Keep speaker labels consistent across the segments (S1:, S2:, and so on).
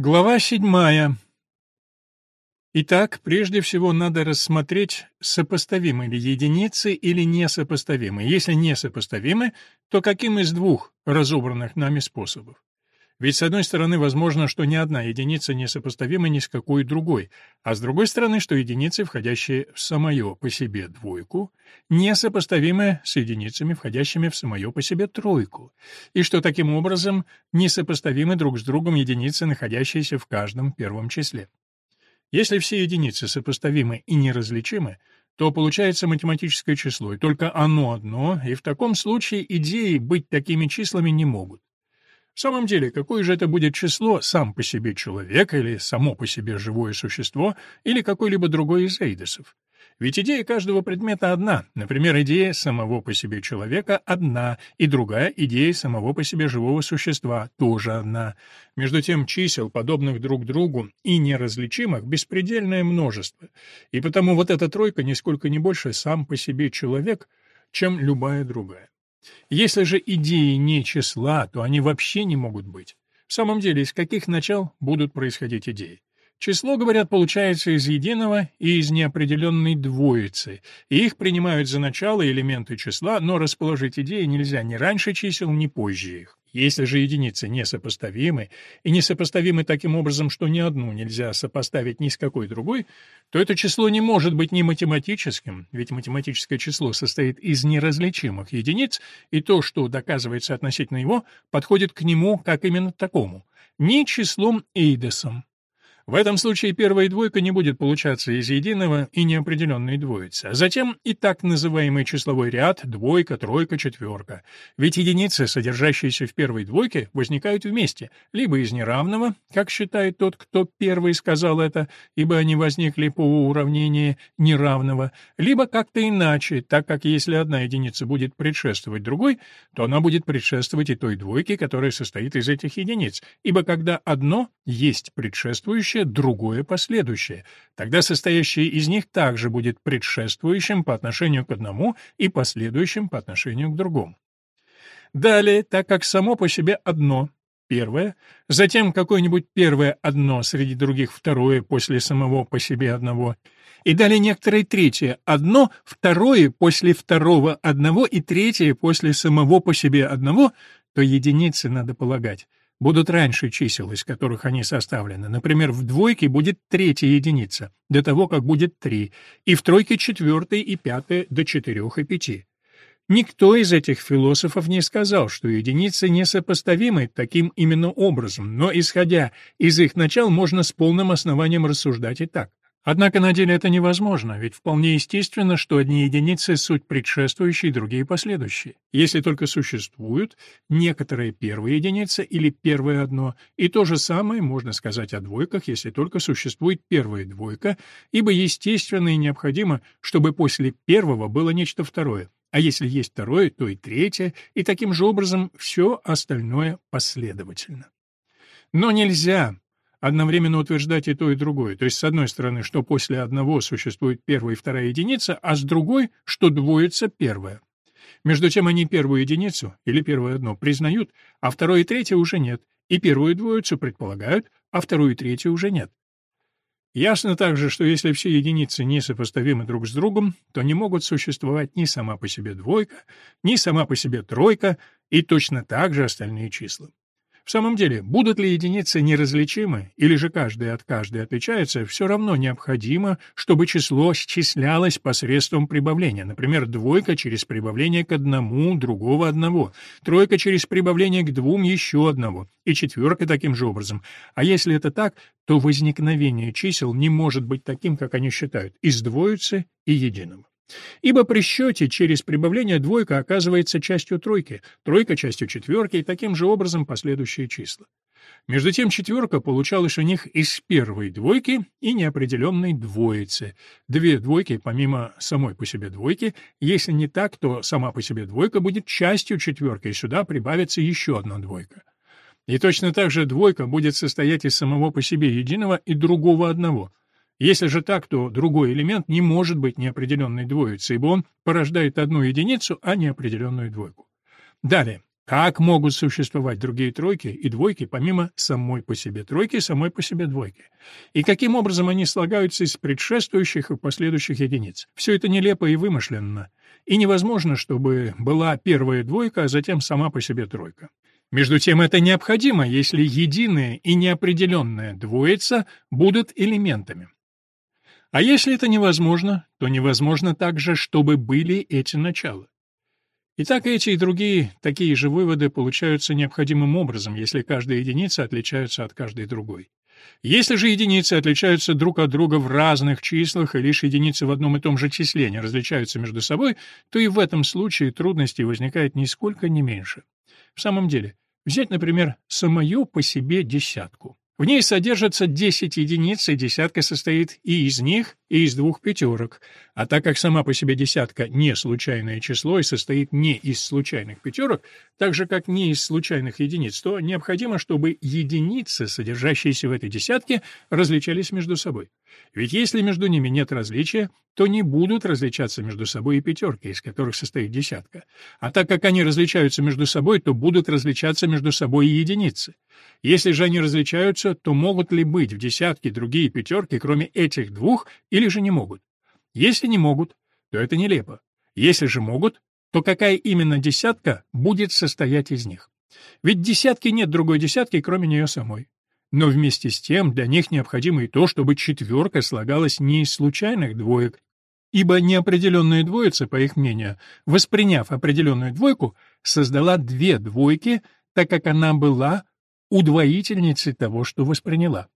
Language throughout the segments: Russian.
S1: Глава седьмая. Итак, прежде всего надо рассмотреть, сопоставимы ли единицы или несопоставимы. Если несопоставимы, то каким из двух разобранных нами способов? Ведь с одной стороны возможно, что ни одна единица не сопоставима ни с какой другой, а с другой стороны, что единицы, входящие в самое по себе двойку, не сопоставимы с единицами, входящими в самое по себе тройку, и что таким образом несопоставимы друг с другом единицы, находящиеся в каждом первом числе. Если все единицы сопоставимы и неразличимы, то получается математическое число, и только оно одно, и в таком случае идеи быть такими числами не могут. В самом деле, какое же это будет число, сам по себе человек или само по себе живое существо, или какой-либо другой из эйдосов? Ведь идея каждого предмета одна. Например, идея самого по себе человека одна, и другая идея самого по себе живого существа тоже одна. Между тем, чисел, подобных друг другу и неразличимых, беспредельное множество. И потому вот эта тройка нисколько не больше сам по себе человек, чем любая другая. Если же идеи не числа, то они вообще не могут быть. В самом деле, из каких начал будут происходить идеи? Число, говорят, получается из единого и из неопределенной двоицы, и их принимают за начало элементы числа, но расположить идеи нельзя ни раньше чисел, ни позже их. Если же единицы несопоставимы, и несопоставимы таким образом, что ни одну нельзя сопоставить ни с какой другой, то это число не может быть ни математическим, ведь математическое число состоит из неразличимых единиц, и то, что доказывается относительно его, подходит к нему как именно такому, ни числом Эйдесом, в этом случае первая двойка не будет получаться из единого и неопределенной двоицы, а затем и так называемый числовой ряд двойка, тройка, четверка. Ведь единицы, содержащиеся в первой двойке, возникают вместе, либо из неравного, как считает тот, кто первый сказал это, ибо они возникли по уравнению неравного, либо как-то иначе, так как если одна единица будет предшествовать другой, то она будет предшествовать и той двойке, которая состоит из этих единиц, ибо когда одно есть предшествующее, предыдущее, другое последующее. Тогда состоящее из них также будет предшествующим по отношению к одному и последующим по отношению к другому. Далее, так как само по себе одно первое, затем какое-нибудь первое одно среди других второе после самого по себе одного, и далее некоторое третье одно, второе после второго одного и третье после самого по себе одного, то единицы надо полагать будут раньше чисел, из которых они составлены. Например, в двойке будет третья единица, до того, как будет три, и в тройке четвертая и пятая до четырех и пяти. Никто из этих философов не сказал, что единицы несопоставимы таким именно образом, но, исходя из их начал, можно с полным основанием рассуждать и так. Однако на деле это невозможно, ведь вполне естественно, что одни единицы — суть предшествующие, другие — последующие. Если только существуют некоторые первые единицы или первое одно, и то же самое можно сказать о двойках, если только существует первая двойка, ибо естественно и необходимо, чтобы после первого было нечто второе. А если есть второе, то и третье, и таким же образом все остальное последовательно. Но нельзя одновременно утверждать и то, и другое. То есть, с одной стороны, что после одного существует первая и вторая единица, а с другой, что двоится первая. Между тем они первую единицу, или первое одно, признают, а второе и третье уже нет, и первую двоицу предполагают, а вторую и третью уже нет. Ясно также, что если все единицы несопоставимы друг с другом, то не могут существовать ни сама по себе двойка, ни сама по себе тройка, и точно так же остальные числа. В самом деле, будут ли единицы неразличимы, или же каждая от каждой отличается, все равно необходимо, чтобы число счислялось посредством прибавления. Например, двойка через прибавление к одному другого одного, тройка через прибавление к двум еще одного, и четверка таким же образом. А если это так, то возникновение чисел не может быть таким, как они считают, из двоицы и единого. Ибо при счете через прибавление двойка оказывается частью тройки, тройка — частью четверки и таким же образом последующие числа. Между тем четверка получалась у них из первой двойки и неопределенной двоицы. Две двойки, помимо самой по себе двойки, если не так, то сама по себе двойка будет частью четверки, и сюда прибавится еще одна двойка. И точно так же двойка будет состоять из самого по себе единого и другого одного — если же так, то другой элемент не может быть неопределенной двоицей, ибо он порождает одну единицу, а не определенную двойку. Далее. Как могут существовать другие тройки и двойки, помимо самой по себе тройки и самой по себе двойки? И каким образом они слагаются из предшествующих и последующих единиц? Все это нелепо и вымышленно. И невозможно, чтобы была первая двойка, а затем сама по себе тройка. Между тем это необходимо, если единая и неопределенная двоица будут элементами. А если это невозможно, то невозможно также, чтобы были эти начала. Итак, эти и другие такие же выводы получаются необходимым образом, если каждая единица отличается от каждой другой. Если же единицы отличаются друг от друга в разных числах, и лишь единицы в одном и том же числе не различаются между собой, то и в этом случае трудностей возникает нисколько не меньше. В самом деле, взять, например, самую по себе десятку. В ней содержится 10 единиц, и десятка состоит и из них, и из двух пятерок. А так как сама по себе десятка не случайное число и состоит не из случайных пятерок, так же как не из случайных единиц, то необходимо, чтобы единицы, содержащиеся в этой десятке, различались между собой. Ведь если между ними нет различия, то не будут различаться между собой и пятерки, из которых состоит десятка. А так как они различаются между собой, то будут различаться между собой и единицы. Если же они различаются, то могут ли быть в десятке другие пятерки, кроме этих двух, или же не могут? Если не могут, то это нелепо. Если же могут, то какая именно десятка будет состоять из них? Ведь десятки нет другой десятки, кроме нее самой. Но вместе с тем для них необходимо и то, чтобы четверка слагалась не из случайных двоек, ибо неопределенная двоица, по их мнению, восприняв определенную двойку, создала две двойки, так как она была удвоительницей того, что восприняла.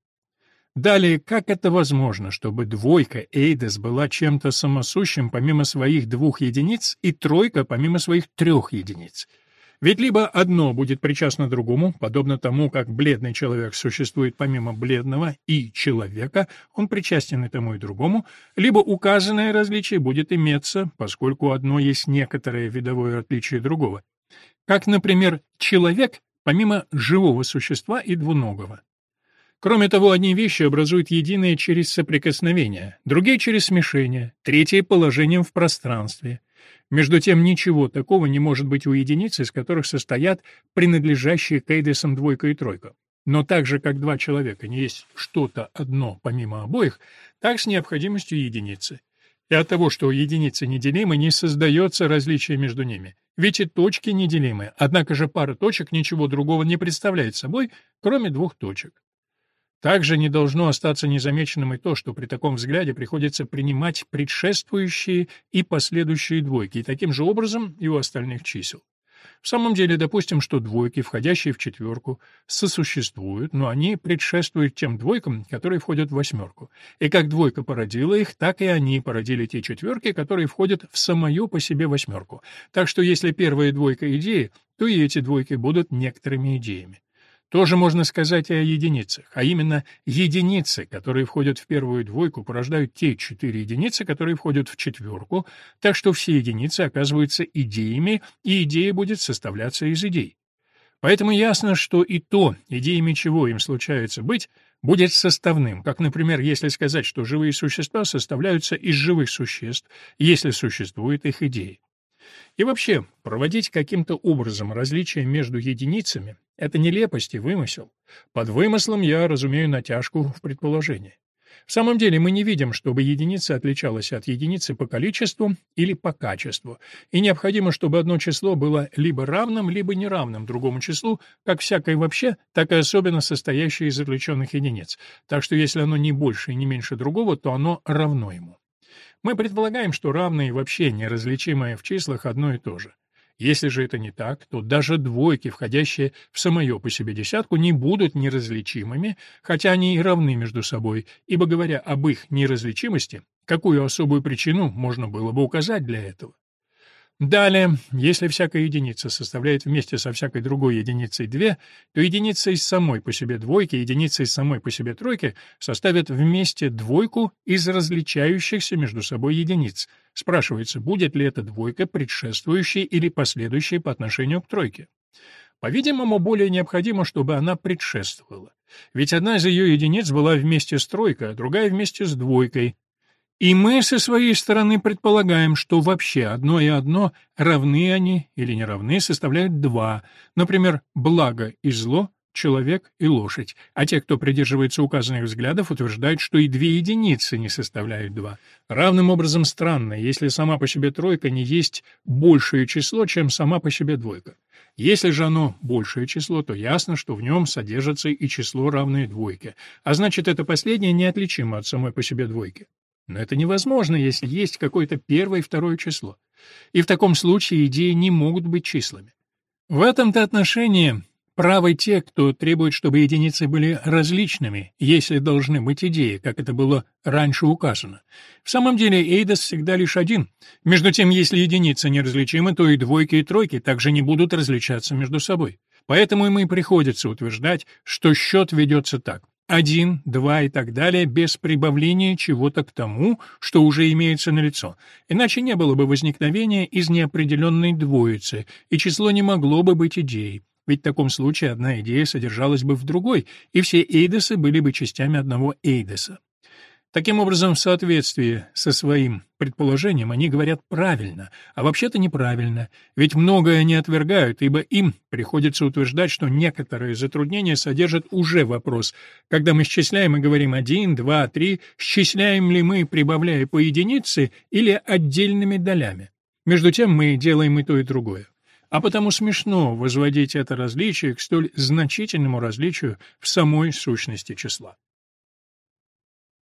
S1: Далее, как это возможно, чтобы двойка Эйдес была чем-то самосущим помимо своих двух единиц и тройка помимо своих трех единиц? Ведь либо одно будет причастно другому, подобно тому, как бледный человек существует помимо бледного и человека, он причастен и тому и другому, либо указанное различие будет иметься, поскольку одно есть некоторое видовое отличие другого. Как, например, человек помимо живого существа и двуногого. Кроме того, одни вещи образуют единое через соприкосновение, другие — через смешение, третье — положением в пространстве — между тем, ничего такого не может быть у единиц, из которых состоят принадлежащие к Эйдесам двойка и тройка. Но так же, как два человека не есть что-то одно помимо обоих, так с необходимостью единицы. И от того, что единицы неделимы, не создается различия между ними. Ведь и точки неделимы, однако же пара точек ничего другого не представляет собой, кроме двух точек. Также не должно остаться незамеченным и то, что при таком взгляде приходится принимать предшествующие и последующие двойки, и таким же образом и у остальных чисел. В самом деле, допустим, что двойки, входящие в четверку, сосуществуют, но они предшествуют тем двойкам, которые входят в восьмерку. И как двойка породила их, так и они породили те четверки, которые входят в самую по себе восьмерку. Так что если первая двойка идеи, то и эти двойки будут некоторыми идеями. Тоже можно сказать и о единицах, а именно единицы, которые входят в первую двойку, порождают те четыре единицы, которые входят в четверку, так что все единицы оказываются идеями, и идея будет составляться из идей. Поэтому ясно, что и то, идеями чего им случается быть, будет составным, как, например, если сказать, что живые существа составляются из живых существ, если существует их идея. И вообще, проводить каким-то образом различия между единицами — это нелепость и вымысел. Под вымыслом я разумею натяжку в предположении. В самом деле мы не видим, чтобы единица отличалась от единицы по количеству или по качеству, и необходимо, чтобы одно число было либо равным, либо неравным другому числу, как всякое вообще, так и особенно состоящее из отвлеченных единиц. Так что если оно не больше и не меньше другого, то оно равно ему. Мы предполагаем, что равные вообще неразличимые в числах одно и то же. Если же это не так, то даже двойки, входящие в самое по себе десятку, не будут неразличимыми, хотя они и равны между собой, ибо, говоря об их неразличимости, какую особую причину можно было бы указать для этого? Далее, если всякая единица составляет вместе со всякой другой единицей 2, то единица из самой по себе двойки единица из самой по себе тройки составят вместе двойку из различающихся между собой единиц. Спрашивается, будет ли эта двойка предшествующей или последующей по отношению к тройке. По-видимому, более необходимо, чтобы она предшествовала. Ведь одна из ее единиц была вместе с тройкой, а другая вместе с двойкой, И мы со своей стороны предполагаем, что вообще одно и одно, равны они или не равны, составляют два, например, благо и зло, человек и лошадь, а те, кто придерживается указанных взглядов, утверждают, что и две единицы не составляют два. Равным образом странно, если сама по себе тройка не есть большее число, чем сама по себе двойка. Если же оно большее число, то ясно, что в нем содержится и число, равное двойке, а значит, это последнее неотличимо от самой по себе двойки. Но это невозможно, если есть какое-то первое и второе число. И в таком случае идеи не могут быть числами. В этом-то отношении Правы те, кто требует, чтобы единицы были различными, если должны быть идеи, как это было раньше указано. В самом деле эйдос всегда лишь один. Между тем, если единицы неразличимы, то и двойки и тройки также не будут различаться между собой. Поэтому им и приходится утверждать, что счет ведется так. Один, два и так далее, без прибавления чего-то к тому, что уже имеется налицо. Иначе не было бы возникновения из неопределенной двоицы, и число не могло бы быть идеей. Ведь в таком случае одна идея содержалась бы в другой, и все эйдосы были бы частями одного эйдоса. Таким образом, в соответствии со своим предположением они говорят правильно, а вообще-то неправильно, ведь многое они отвергают, ибо им приходится утверждать, что некоторые затруднения содержат уже вопрос. Когда мы счисляем и говорим один, два, три, счисляем ли мы, прибавляя по единице или отдельными долями? Между тем мы делаем и то, и другое. А потому смешно возводить это различие к столь значительному различию в самой сущности числа.